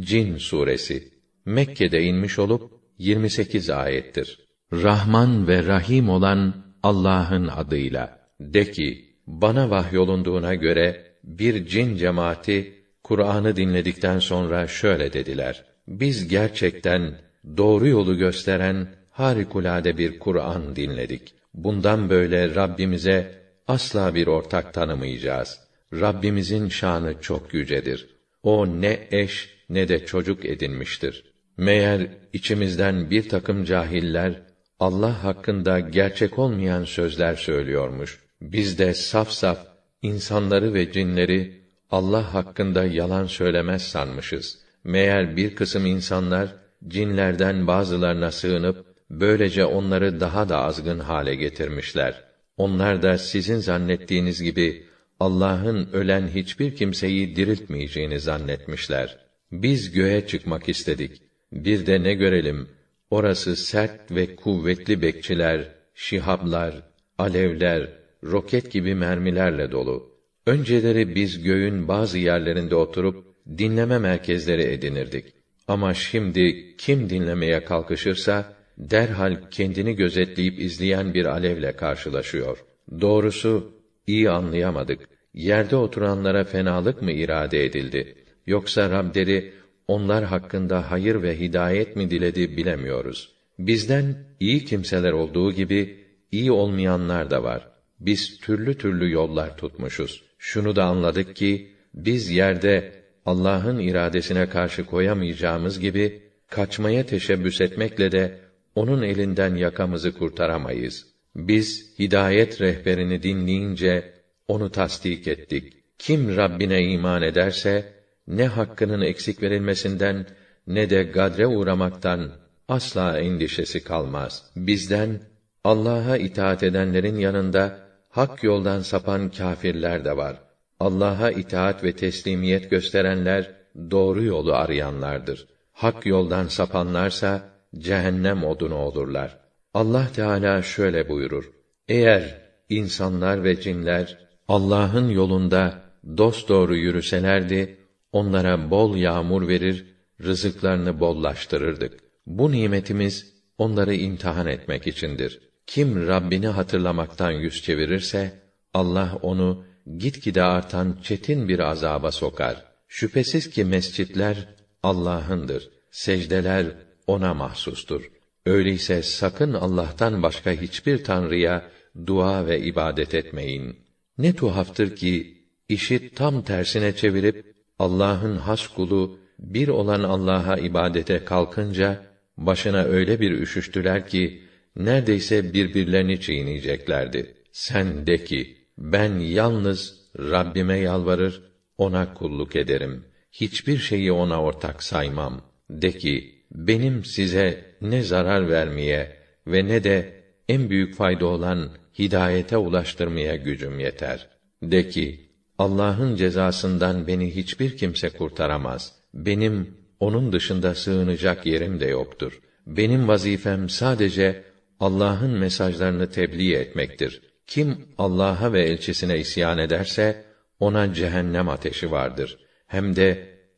Cin suresi Mekke'de inmiş olup 28 ayettir. Rahman ve Rahim olan Allah'ın adıyla. De ki, bana vahyolunduğuna göre bir cin cemaati Kur'an'ı dinledikten sonra şöyle dediler: Biz gerçekten doğru yolu gösteren harikulade bir Kur'an dinledik. Bundan böyle Rabbimize asla bir ortak tanımayacağız. Rabbimizin şanı çok yücedir. O ne eş ne de çocuk edinmiştir. Meğer içimizden bir takım cahiller Allah hakkında gerçek olmayan sözler söylüyormuş. Biz de saf saf insanları ve cinleri Allah hakkında yalan söylemez sanmışız. Meğer bir kısım insanlar cinlerden bazılarına sığınıp böylece onları daha da azgın hale getirmişler. Onlar da sizin zannettiğiniz gibi Allah'ın ölen hiçbir kimseyi diriltmeyeceğini zannetmişler. Biz göğe çıkmak istedik. Bir de ne görelim? Orası sert ve kuvvetli bekçiler, şihablar, alevler, roket gibi mermilerle dolu. Önceleri biz göğün bazı yerlerinde oturup dinleme merkezleri edinirdik. Ama şimdi kim dinlemeye kalkışırsa derhal kendini gözetleyip izleyen bir alevle karşılaşıyor. Doğrusu iyi anlayamadık. Yerde oturanlara fenalık mı irade edildi? Yoksa Rableri onlar hakkında hayır ve hidayet mi diledi bilemiyoruz. Bizden iyi kimseler olduğu gibi iyi olmayanlar da var. Biz türlü türlü yollar tutmuşuz. Şunu da anladık ki biz yerde Allah'ın iradesine karşı koyamayacağımız gibi kaçmaya teşebbüs etmekle de onun elinden yakamızı kurtaramayız. Biz hidayet rehberini dinleyince onu tasdik ettik. Kim Rabbine iman ederse ne hakkının eksik verilmesinden ne de gadre uğramaktan asla endişesi kalmaz. Bizden Allah'a itaat edenlerin yanında hak yoldan sapan kâfirler de var. Allah'a itaat ve teslimiyet gösterenler doğru yolu arayanlardır. Hak yoldan sapanlarsa cehennem odunu olurlar. Allah Teala şöyle buyurur: Eğer insanlar ve cinler Allah'ın yolunda dost doğru yürüselerdi, onlara bol yağmur verir, rızıklarını bollaştırırdık. Bu nimetimiz onları imtihan etmek içindir. Kim Rabbini hatırlamaktan yüz çevirirse Allah onu gitgide artan çetin bir azaba sokar. Şüphesiz ki mescitler Allah'ındır. Secdeler ona mahsustur. Öyleyse sakın Allah'tan başka hiçbir tanrıya dua ve ibadet etmeyin. Ne tuhaftır ki işi tam tersine çevirip Allah'ın has kulu bir olan Allah'a ibadete kalkınca başına öyle bir üşüştüler ki neredeyse birbirlerini çiğneyeceklerdi. Sen de ki ben yalnız Rabbime yalvarır, ona kulluk ederim. Hiçbir şeyi ona ortak saymam. De ki benim size ne zarar vermeye ve ne de en büyük fayda olan hidayete ulaştırmaya gücüm yeter. De ki, Allah'ın cezasından beni hiçbir kimse kurtaramaz. Benim onun dışında sığınacak yerim de yoktur. Benim vazifem sadece Allah'ın mesajlarını tebliğ etmektir. Kim Allah'a ve elçisine isyan ederse ona cehennem ateşi vardır. Hem de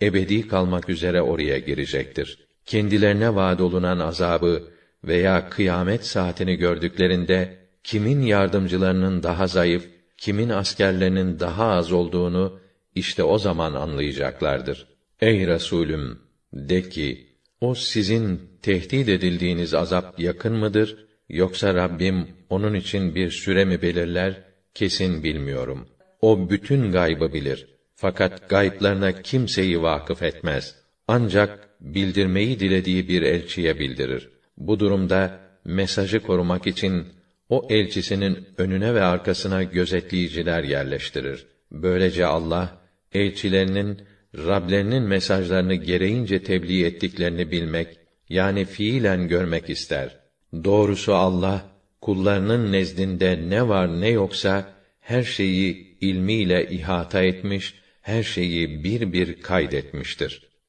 ebedi kalmak üzere oraya girecektir kendilerine vaad olunan azabı veya kıyamet saatini gördüklerinde kimin yardımcılarının daha zayıf, kimin askerlerinin daha az olduğunu işte o zaman anlayacaklardır. Ey Resulüm de ki o sizin tehdit edildiğiniz azap yakın mıdır yoksa Rabbim onun için bir süre mi belirler kesin bilmiyorum. O bütün gaybı bilir. Fakat gayplarına kimseyi vakıf etmez. Ancak bildirmeyi dilediği bir elçiye bildirir. Bu durumda mesajı korumak için o elçisinin önüne ve arkasına gözetleyiciler yerleştirir. Böylece Allah elçilerinin Rablerinin mesajlarını gereğince tebliğ ettiklerini bilmek yani fiilen görmek ister. Doğrusu Allah kullarının nezdinde ne var ne yoksa her şeyi ilmiyle ihata etmiş, her şeyi bir bir kaydetmiştir.